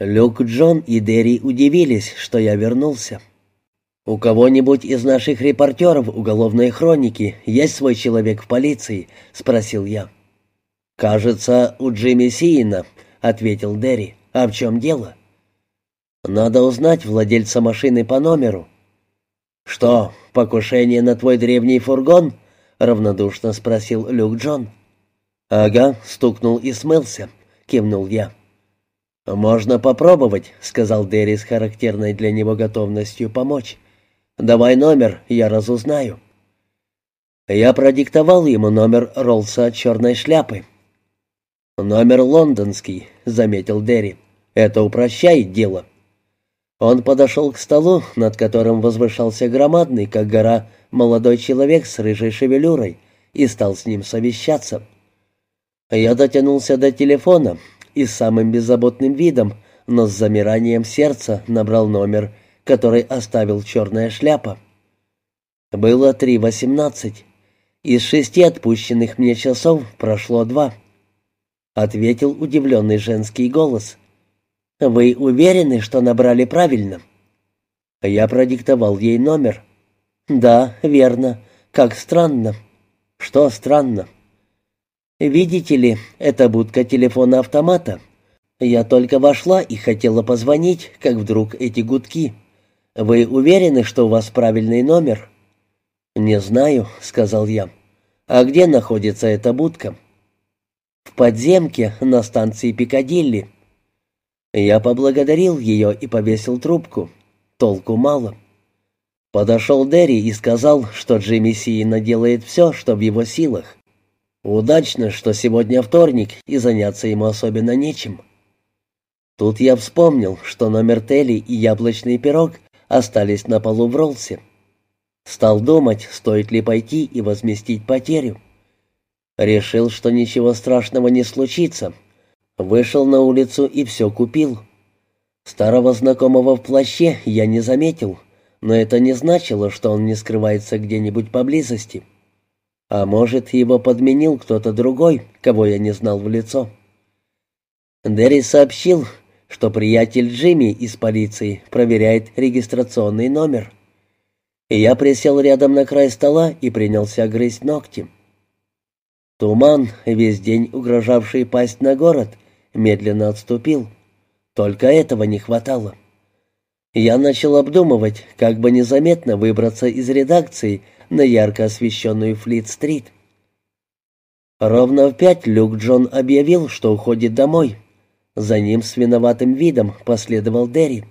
Люк, Джон и Дерри удивились, что я вернулся. «У кого-нибудь из наших репортеров уголовной хроники есть свой человек в полиции?» — спросил я. «Кажется, у Джимми Сиина», — ответил Дерри. «А в чем дело?» «Надо узнать владельца машины по номеру». «Что, покушение на твой древний фургон?» — равнодушно спросил Люк Джон. «Ага», — стукнул и смылся, — кивнул я. «Можно попробовать», — сказал Дерри с характерной для него готовностью помочь. «Давай номер, я разузнаю». Я продиктовал ему номер Роллса черной шляпы. «Номер лондонский», — заметил Дерри. «Это упрощает дело». Он подошел к столу, над которым возвышался громадный, как гора, молодой человек с рыжей шевелюрой, и стал с ним совещаться. Я дотянулся до телефона и самым беззаботным видом, но с замиранием сердца набрал номер, который оставил черная шляпа. Было три восемнадцать. Из шести отпущенных мне часов прошло два. Ответил удивленный женский голос. «Вы уверены, что набрали правильно?» Я продиктовал ей номер. «Да, верно. Как странно». «Что странно?» «Видите ли, это будка телефона-автомата. Я только вошла и хотела позвонить, как вдруг эти гудки. Вы уверены, что у вас правильный номер?» «Не знаю», — сказал я. «А где находится эта будка?» «В подземке на станции Пикадилли». Я поблагодарил ее и повесил трубку. Толку мало. Подошел Дерри и сказал, что Джимми Сиина делает все, что в его силах. Удачно, что сегодня вторник, и заняться ему особенно нечем. Тут я вспомнил, что номер Телли и яблочный пирог остались на полу в Ролсе. Стал думать, стоит ли пойти и возместить потерю. Решил, что ничего страшного не случится — Вышел на улицу и все купил. Старого знакомого в плаще я не заметил, но это не значило, что он не скрывается где-нибудь поблизости. А может, его подменил кто-то другой, кого я не знал в лицо. Дерри сообщил, что приятель Джимми из полиции проверяет регистрационный номер. И я присел рядом на край стола и принялся грызть ногти. Туман, весь день угрожавший пасть на город, медленно отступил. Только этого не хватало. Я начал обдумывать, как бы незаметно выбраться из редакции на ярко освещенную Флит-стрит. Ровно в пять Люк Джон объявил, что уходит домой. За ним с виноватым видом последовал Дерри.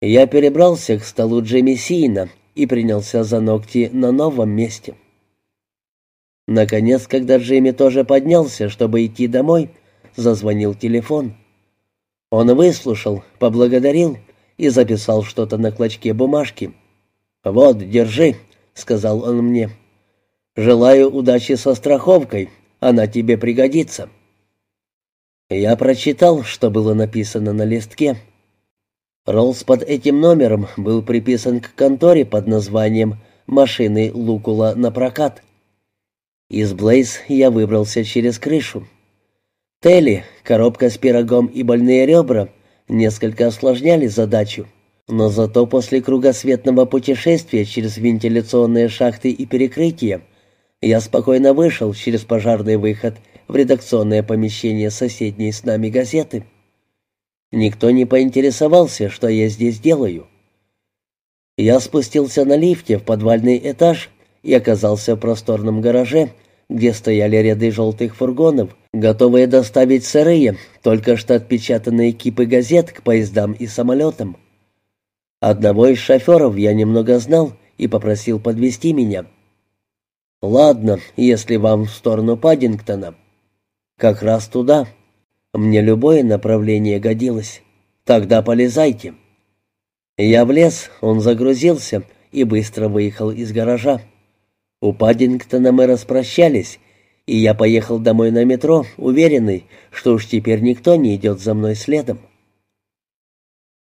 Я перебрался к столу Джимми Сина и принялся за ногти на новом месте. Наконец, когда Джимми тоже поднялся, чтобы идти домой, зазвонил телефон. Он выслушал, поблагодарил и записал что-то на клочке бумажки. «Вот, держи», — сказал он мне. «Желаю удачи со страховкой, она тебе пригодится». Я прочитал, что было написано на листке. Роллс под этим номером был приписан к конторе под названием «Машины Лукула на прокат». Из Блейз я выбрался через крышу. Телли, коробка с пирогом и больные ребра несколько осложняли задачу, но зато после кругосветного путешествия через вентиляционные шахты и перекрытия я спокойно вышел через пожарный выход в редакционное помещение соседней с нами газеты. Никто не поинтересовался, что я здесь делаю. Я спустился на лифте в подвальный этаж и оказался в просторном гараже, где стояли ряды желтых фургонов, готовые доставить сырые, только что отпечатанные кипы газет к поездам и самолетам. Одного из шоферов я немного знал и попросил подвести меня. «Ладно, если вам в сторону Паддингтона». «Как раз туда. Мне любое направление годилось. Тогда полезайте». Я влез, он загрузился и быстро выехал из гаража. У Паддингтона мы распрощались, и я поехал домой на метро, уверенный, что уж теперь никто не идет за мной следом.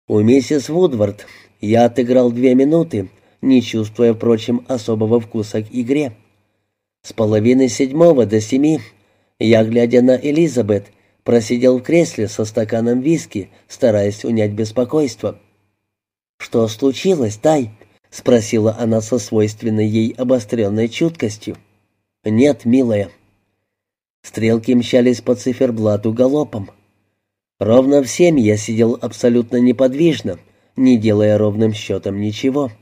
У миссис Вудвард я отыграл две минуты, не чувствуя, впрочем, особого вкуса к игре. С половины седьмого до семи я, глядя на Элизабет, просидел в кресле со стаканом виски, стараясь унять беспокойство. «Что случилось, Тай?» — спросила она со свойственной ей обостренной чуткостью. «Нет, милая». Стрелки мчались по циферблату галопом. Ровно в семь я сидел абсолютно неподвижно, не делая ровным счетом ничего.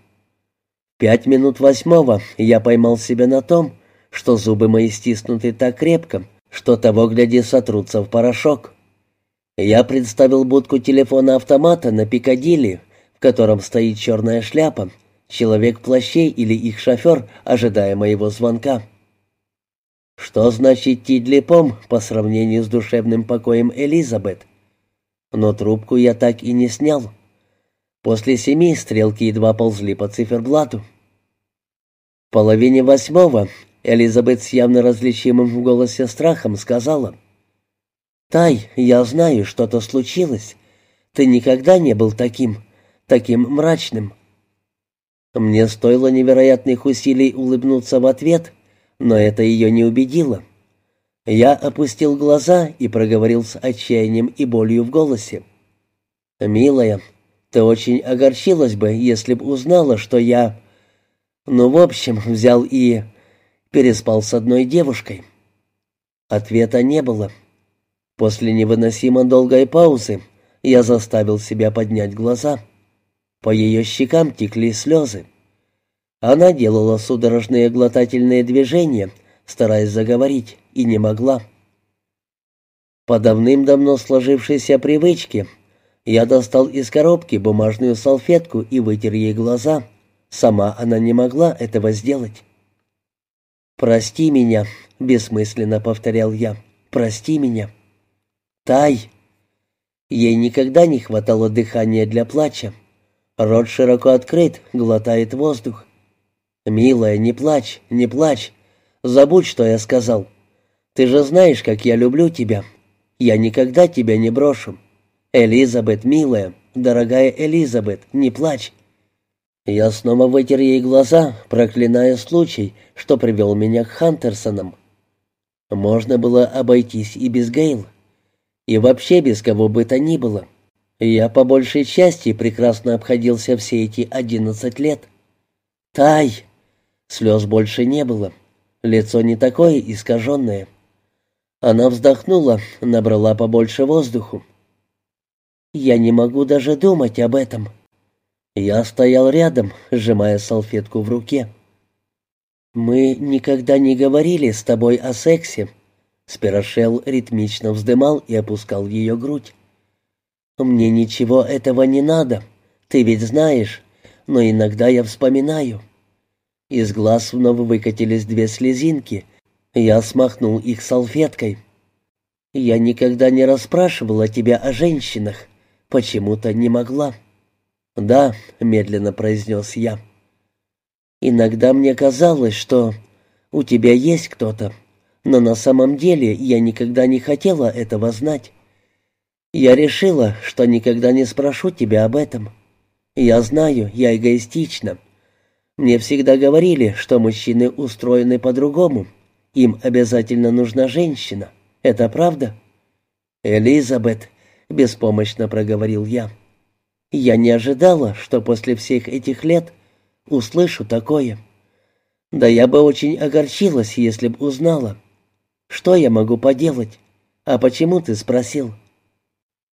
Пять минут восьмого я поймал себя на том, что зубы мои стиснуты так крепко, что того, гляди, сотрутся в порошок. Я представил будку телефона-автомата на Пикадилли, в котором стоит черная шляпа, человек в плаще или их шофер, ожидая моего звонка. Что значит тидлипом по сравнению с душевным покоем Элизабет? Но трубку я так и не снял. После семи стрелки едва ползли по циферблату. В половине восьмого Элизабет с явно различимым в голосе страхом сказала. «Тай, я знаю, что-то случилось. Ты никогда не был таким, таким мрачным». Мне стоило невероятных усилий улыбнуться в ответ, но это ее не убедило. Я опустил глаза и проговорил с отчаянием и болью в голосе. «Милая, ты очень огорчилась бы, если б узнала, что я... Ну, в общем, взял и... переспал с одной девушкой». Ответа не было. После невыносимо долгой паузы я заставил себя поднять глаза. По ее щекам текли слезы. Она делала судорожные глотательные движения, стараясь заговорить, и не могла. По давным-давно сложившейся привычке я достал из коробки бумажную салфетку и вытер ей глаза. Сама она не могла этого сделать. «Прости меня», — бессмысленно повторял я. «Прости меня». «Тай!» Ей никогда не хватало дыхания для плача. Рот широко открыт, глотает воздух. «Милая, не плачь, не плачь. Забудь, что я сказал. Ты же знаешь, как я люблю тебя. Я никогда тебя не брошу. Элизабет, милая, дорогая Элизабет, не плачь». Я снова вытер ей глаза, проклиная случай, что привел меня к Хантерсонам. Можно было обойтись и без Гейл. И вообще без кого бы то ни было. Я по большей части прекрасно обходился все эти одиннадцать лет. «Тай!» Слез больше не было. Лицо не такое искаженное. Она вздохнула, набрала побольше воздуху. «Я не могу даже думать об этом». Я стоял рядом, сжимая салфетку в руке. «Мы никогда не говорили с тобой о сексе». Спирошел ритмично вздымал и опускал ее грудь. «Мне ничего этого не надо, ты ведь знаешь, но иногда я вспоминаю». Из глаз вновь выкатились две слезинки. Я смахнул их салфеткой. «Я никогда не расспрашивала тебя о женщинах. Почему-то не могла». «Да», — медленно произнес я. «Иногда мне казалось, что у тебя есть кто-то, но на самом деле я никогда не хотела этого знать. Я решила, что никогда не спрошу тебя об этом. Я знаю, я эгоистична, мне всегда говорили, что мужчины устроены по-другому. Им обязательно нужна женщина. Это правда? Элизабет, беспомощно проговорил я. Я не ожидала, что после всех этих лет услышу такое. Да я бы очень огорчилась, если б узнала. Что я могу поделать? А почему ты спросил?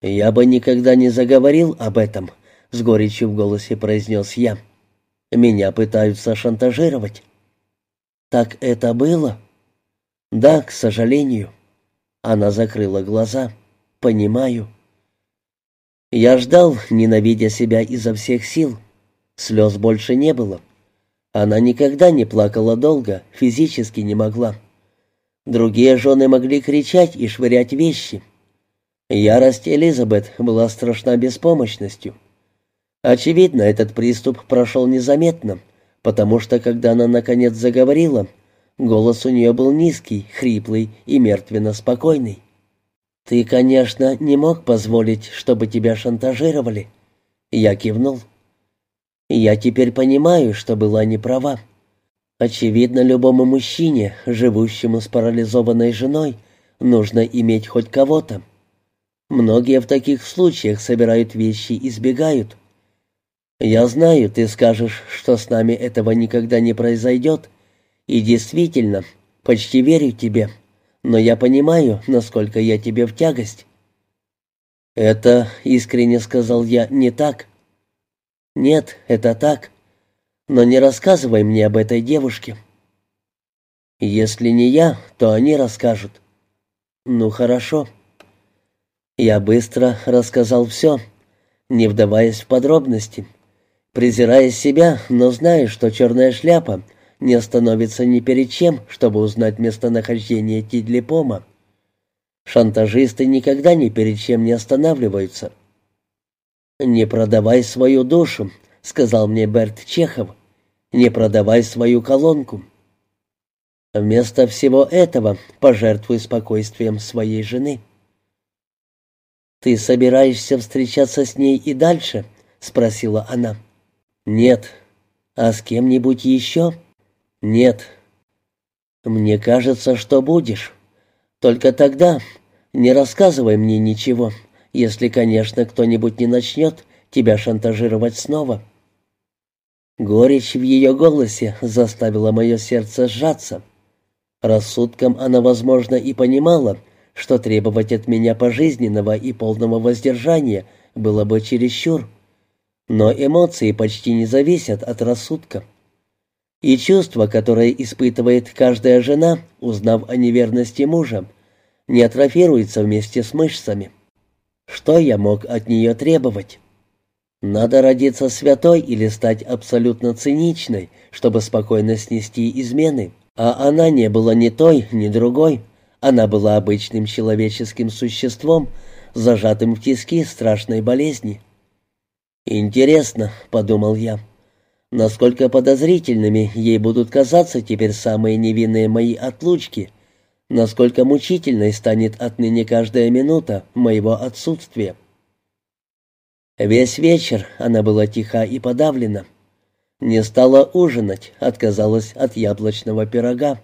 Я бы никогда не заговорил об этом, с горечью в голосе произнес я. Меня пытаются шантажировать». «Так это было?» «Да, к сожалению». Она закрыла глаза. «Понимаю». Я ждал, ненавидя себя изо всех сил. Слез больше не было. Она никогда не плакала долго, физически не могла. Другие жены могли кричать и швырять вещи. Ярость Элизабет была страшна беспомощностью. Очевидно, этот приступ прошел незаметно, потому что, когда она наконец заговорила, голос у нее был низкий, хриплый и мертвенно спокойный. «Ты, конечно, не мог позволить, чтобы тебя шантажировали». Я кивнул. «Я теперь понимаю, что была неправа. Очевидно, любому мужчине, живущему с парализованной женой, нужно иметь хоть кого-то, Многие в таких случаях собирают вещи и сбегают. Я знаю, ты скажешь, что с нами этого никогда не произойдет. И действительно, почти верю тебе. Но я понимаю, насколько я тебе в тягость. Это, искренне сказал я, не так. Нет, это так. Но не рассказывай мне об этой девушке. Если не я, то они расскажут. Ну, хорошо. Я быстро рассказал все, не вдаваясь в подробности, презирая себя, но зная, что черная шляпа не остановится ни перед чем, чтобы узнать местонахождение Тидлипома. Шантажисты никогда ни перед чем не останавливаются. «Не продавай свою душу», — сказал мне Берт Чехов. «Не продавай свою колонку». Вместо всего этого пожертвуй спокойствием своей жены. «Ты собираешься встречаться с ней и дальше?» — спросила она. «Нет». «А с кем-нибудь еще?» «Нет». «Мне кажется, что будешь. Только тогда не рассказывай мне ничего, если, конечно, кто-нибудь не начнет тебя шантажировать снова». Горечь в ее голосе заставила мое сердце сжаться. Рассудком она, возможно, и понимала, что требовать от меня пожизненного и полного воздержания было бы чересчур. Но эмоции почти не зависят от рассудка. И чувство, которое испытывает каждая жена, узнав о неверности мужа, не атрофируется вместе с мышцами. Что я мог от нее требовать? Надо родиться святой или стать абсолютно циничной, чтобы спокойно снести измены. А она не была ни той, ни другой. Она была обычным человеческим существом, зажатым в тиски страшной болезни. «Интересно», — подумал я, — «насколько подозрительными ей будут казаться теперь самые невинные мои отлучки, насколько мучительной станет отныне каждая минута моего отсутствия». Весь вечер она была тиха и подавлена. Не стала ужинать, отказалась от яблочного пирога.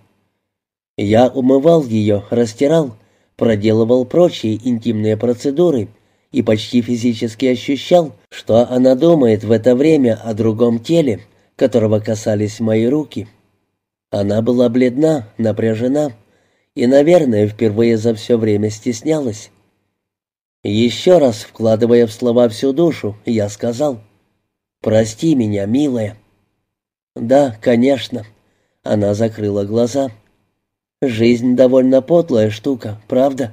Я умывал ее, растирал, проделывал прочие интимные процедуры и почти физически ощущал, что она думает в это время о другом теле, которого касались мои руки. Она была бледна, напряжена и, наверное, впервые за все время стеснялась. Еще раз, вкладывая в слова всю душу, я сказал «Прости меня, милая». «Да, конечно». Она закрыла глаза. «Жизнь довольно подлая штука, правда?»